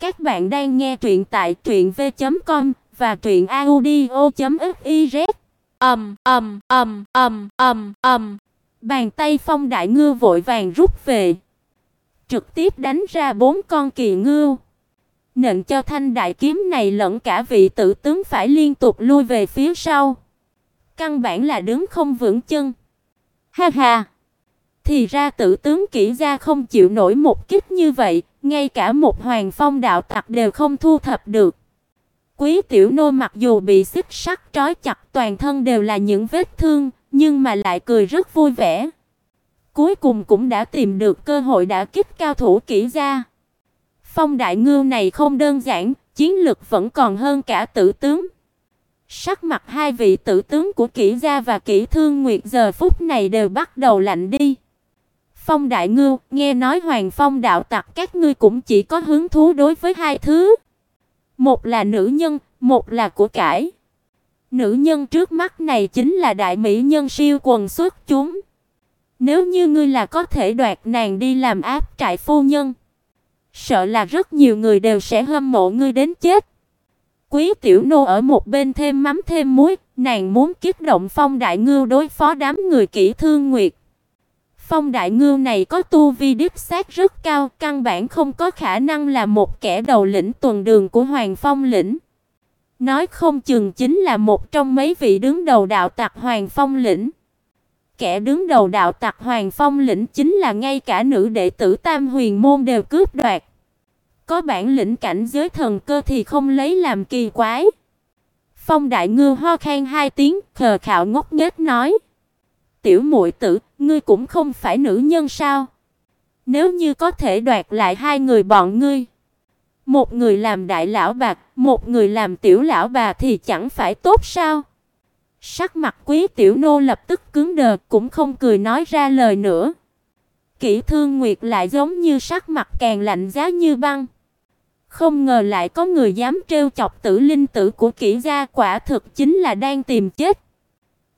Các bạn đang nghe truyện tại truyệnv.com và truyệnaudio.fiz. Ầm ầm ầm ầm ầm ầm. Bàn tay Phong Đại Ngư vội vàng rút về, trực tiếp đánh ra bốn con kỳ ngưu. Nện cho thanh đại kiếm này lẫn cả vị tử tướng phải liên tục lui về phía sau. Căn bản là đứng không vững chân. Ha ha. Thì ra tử tướng kỹ gia không chịu nổi một kích như vậy, ngay cả một hoàng phong đạo tặc đều không thu thập được. Quý tiểu nô mặc dù bị xích sắt trói chặt toàn thân đều là những vết thương, nhưng mà lại cười rất vui vẻ. Cuối cùng cũng đã tìm được cơ hội đã kích cao thủ kỹ gia. Phong đại ngưu này không đơn giản, chiến lực vẫn còn hơn cả tử tướng. Sắc mặt hai vị tử tướng của kỹ gia và kỹ Thương Nguyệt giờ phút này đều bắt đầu lạnh đi. Phong Đại Ngưu, nghe nói Hoàng Phong đạo tặc các ngươi cũng chỉ có hứng thú đối với hai thứ. Một là nữ nhân, một là của cải. Nữ nhân trước mắt này chính là đại mỹ nhân siêu quần xuất chúng. Nếu như ngươi là có thể đoạt nàng đi làm áp trại phu nhân, sợ là rất nhiều người đều sẽ hâm mộ ngươi đến chết. Quý tiểu nô ở một bên thêm mắm thêm muối, nàng muốn kích động Phong Đại Ngưu đối phó đám người kỹ thương nguyệt. Phong Đại Ngưu này có tu vi đích xác rất cao, căn bản không có khả năng là một kẻ đầu lĩnh tuần đường của Hoàng Phong lĩnh. Nói không chừng chính là một trong mấy vị đứng đầu đạo tặc Hoàng Phong lĩnh. Kẻ đứng đầu đạo tặc Hoàng Phong lĩnh chính là ngay cả nữ đệ tử Tam Huyền môn đều cướp đoạt. Có bản lĩnh cảnh giới thần cơ thì không lấy làm kỳ quái. Phong Đại Ngư ho khan hai tiếng, khờ khạo ngốc nghếch nói: "Tiểu muội tử, ngươi cũng không phải nữ nhân sao? Nếu như có thể đoạt lại hai người bọn ngươi, một người làm đại lão bạc, một người làm tiểu lão bà thì chẳng phải tốt sao?" Sắc mặt Quý tiểu nô lập tức cứng đờ, cũng không cười nói ra lời nữa. Kỷ Thương Nguyệt lại giống như sắc mặt càng lạnh giá như băng. Không ngờ lại có người dám trêu chọc tử linh tử của kỹ gia quả thực chính là đang tìm chết.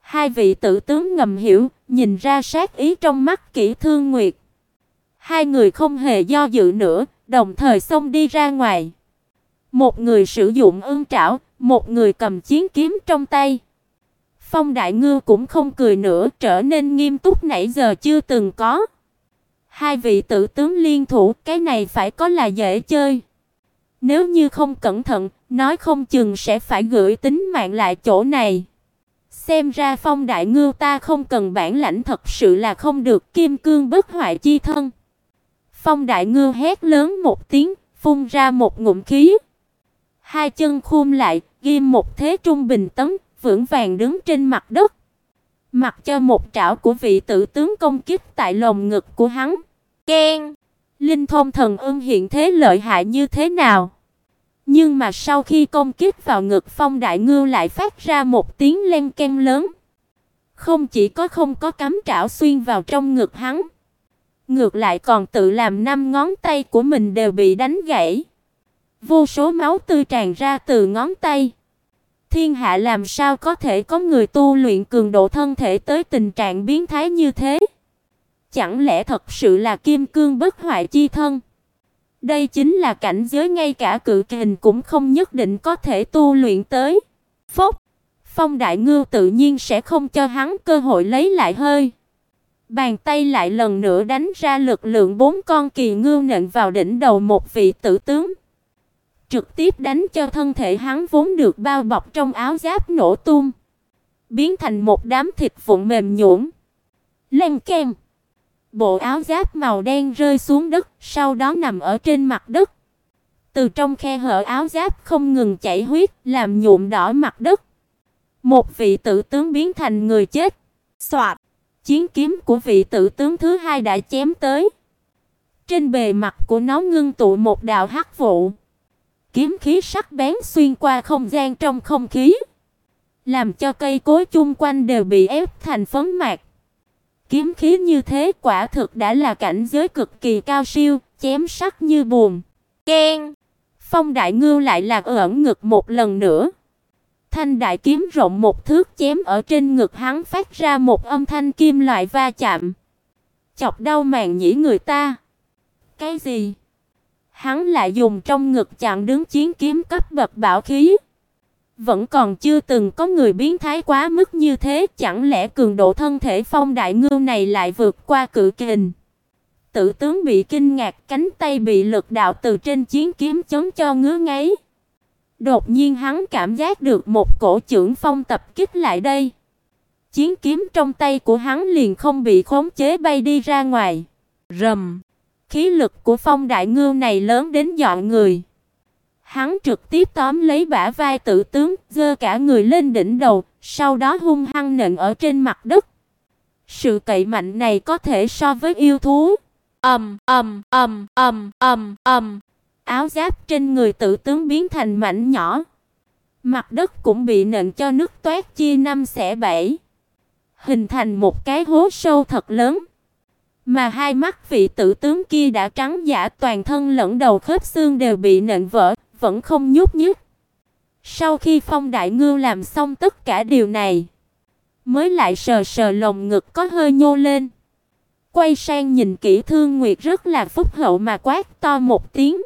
Hai vị tử tướng ngầm hiểu, nhìn ra sát ý trong mắt kỹ thương nguyệt. Hai người không hề do dự nữa, đồng thời xông đi ra ngoài. Một người sử dụng ương trảo, một người cầm chiến kiếm trong tay. Phong Đại Ngư cũng không cười nữa, trở nên nghiêm túc nãy giờ chưa từng có. Hai vị tử tướng liên thủ, cái này phải có là dễ chơi. Nếu như không cẩn thận, nói không chừng sẽ phải gửi tính mạng lại chỗ này. Xem ra Phong Đại Ngưu ta không cần bản lãnh thật sự là không được kim cương bất hoại chi thân. Phong Đại Ngưu hét lớn một tiếng, phun ra một ngụm khí. Hai chân khum lại, ghim một thế trung bình tấn, vững vàng đứng trên mặt đất. Mặc cho một trảo của vị tử tướng công kích tại lồng ngực của hắn. Keng! Linh thông thần ưng hiện thế lợi hại như thế nào? Nhưng mà sau khi công kích vào ngực Phong Đại Ngưu lại phát ra một tiếng len keng lớn. Không chỉ có không có cắm trảo xuyên vào trong ngực hắn, ngược lại còn tự làm năm ngón tay của mình đều bị đánh gãy. Vô số máu tươi tràn ra từ ngón tay. Thiên hạ làm sao có thể có người tu luyện cường độ thân thể tới tình trạng biến thái như thế? Chẳng lẽ thật sự là kim cương bất hoại chi thân? Đây chính là cảnh giới ngay cả cự kình cũng không nhất định có thể tu luyện tới. Phốc, Phong Đại Ngưu tự nhiên sẽ không cho hắn cơ hội lấy lại hơi. Bàn tay lại lần nữa đánh ra lực lượng bốn con kỳ ngưu nện vào đỉnh đầu một vị tử tướng. Trực tiếp đánh cho thân thể hắn vốn được bao bọc trong áo giáp nổ tung, biến thành một đám thịt vụn mềm nhũn. Len keng. Bộ áo giáp màu đen rơi xuống đất, sau đó nằm ở trên mặt đất. Từ trong khe hở áo giáp không ngừng chảy huyết, làm nhuộm đỏ mặt đất. Một vị tử tướng biến thành người chết. Soạt, chiến kiếm của vị tử tướng thứ hai đã chém tới. Trên bề mặt của nó ngưng tụ một đạo hắc vụ. Kiếm khí sắc bén xuyên qua không gian trong không khí, làm cho cây cối chung quanh đều bị ép thành phấn mạt. Kiếm khí như thế quả thực đã là cảnh giới cực kỳ cao siêu, chém sắc như buồn. Keng! Phong đại ngưu lại lạc ẩn ngực một lần nữa. Thanh đại kiếm rộng một thước chém ở trên ngực hắn phát ra một âm thanh kim loại va chạm. Chọc đau màng nhĩ người ta. Cái gì? Hắn lại dùng trong ngực chặn đứng chiến kiếm cấp bậc bảo khí. Vẫn còn chưa từng có người biến thái quá mức như thế, chẳng lẽ cường độ thân thể Phong Đại Ngưu này lại vượt qua cự kình. Tử tướng bị kinh ngạc, cánh tay bị lực đạo từ trên chiến kiếm chống cho ngứa ngáy. Đột nhiên hắn cảm giác được một cổ chưởng phong tập kích lại đây. Chiến kiếm trong tay của hắn liền không bị khống chế bay đi ra ngoài. Rầm. Khí lực của Phong Đại Ngưu này lớn đến dọa người. Hắn trực tiếp tóm lấy bả vai tự tướng, giơ cả người lên đỉnh đầu, sau đó hung hăng nện ở trên mặt đất. Sự cậy mạnh này có thể so với yêu thú. Ầm ầm ầm ầm ầm ầm. Áo giáp trên người tự tướng biến thành mảnh nhỏ. Mặt đất cũng bị nện cho nứt toát chia năm xẻ bảy, hình thành một cái hố sâu thật lớn. Mà hai mắt vị tử tướng kia đã trắng giả toàn thân lẫn đầu khớp xương đều bị nện vỡ, vẫn không nhúc nhích. Sau khi Phong Đại Ngưu làm xong tất cả điều này, mới lại sờ sờ lồng ngực có hơi nhô lên. Quay sang nhìn kỹ Thương Nguyệt rất là phúc hậu mà quát to một tiếng.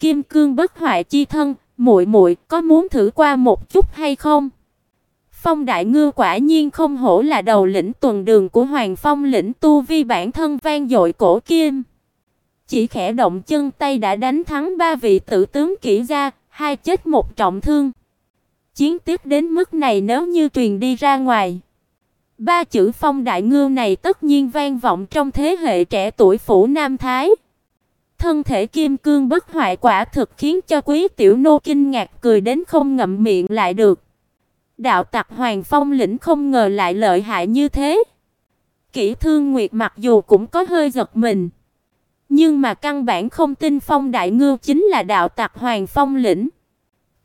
Kim cương bất hoại chi thân, muội muội có muốn thử qua một chút hay không? Phong Đại Ngư quả nhiên không hổ là đầu lĩnh tuần đường của Hoàng Phong lĩnh tu vi bản thân vang dội cổ kim. Chỉ khẽ động chân tay đã đánh thắng ba vị tử tướng kỹ gia, hai chết một trọng thương. Chiến tiếp đến mức này nếu như truyền đi ra ngoài, ba chữ Phong Đại Ngư này tất nhiên vang vọng trong thế hệ trẻ tuổi phủ Nam Thái. Thân thể kim cương bất hoại quả thực khiến cho Quý tiểu nô kinh ngạc cười đến không ngậm miệng lại được. Đạo tặc Hoàng Phong lĩnh không ngờ lại lợi hại như thế. Kỷ Thương Nguyệt mặc dù cũng có hơi giật mình, nhưng mà căn bản không tin Phong Đại Ngưu chính là đạo tặc Hoàng Phong lĩnh.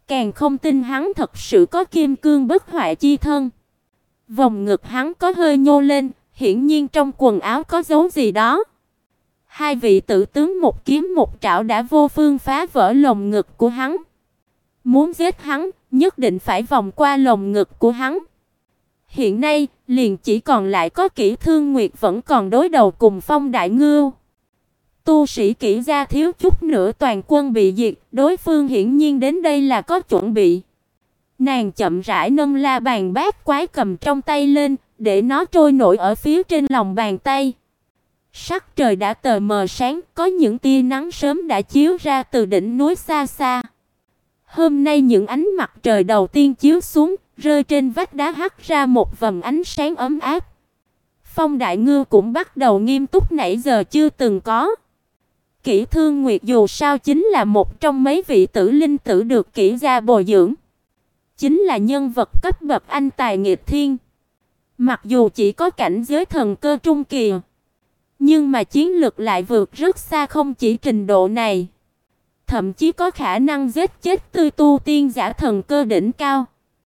Càng không tin hắn thật sự có kim cương bất hoại chi thân. Vòng ngực hắn có hơi nhô lên, hiển nhiên trong quần áo có dấu gì đó. Hai vị tử tướng một kiếm một trảo đã vô phương phá vỡ lồng ngực của hắn. Muốn giết hắn, nhất định phải vòng qua lồng ngực của hắn. Hiện nay, liền chỉ còn lại có Kỷ Thương Nguyệt vẫn còn đối đầu cùng Phong Đại Ngưu. Tu sĩ kỹ gia thiếu chút nữa toàn quân bị diệt, đối phương hiển nhiên đến đây là có chuẩn bị. Nàng chậm rãi nâng la bàn bát quái cầm trong tay lên, để nó trôi nổi ở phía trên lòng bàn tay. Sắc trời đã tờ mờ sáng, có những tia nắng sớm đã chiếu ra từ đỉnh núi xa xa. Hôm nay những ánh mặt trời đầu tiên chiếu xuống, rơi trên vách đá hắt ra một vầng ánh sáng ấm áp. Phong Đại Ngư cũng bắt đầu nghiêm túc nãy giờ chưa từng có. Kỷ Thương Nguyệt dù sao chính là một trong mấy vị tử linh tử được kỹ gia bồi dưỡng, chính là nhân vật cấp bậc anh tài nghịch thiên. Mặc dù chỉ có cảnh giới thần cơ trung kỳ, nhưng mà chiến lực lại vượt rất xa không chỉ trình độ này, thậm chí có khả năng giết chết tươi tu tiên giả thần cơ đỉnh cao.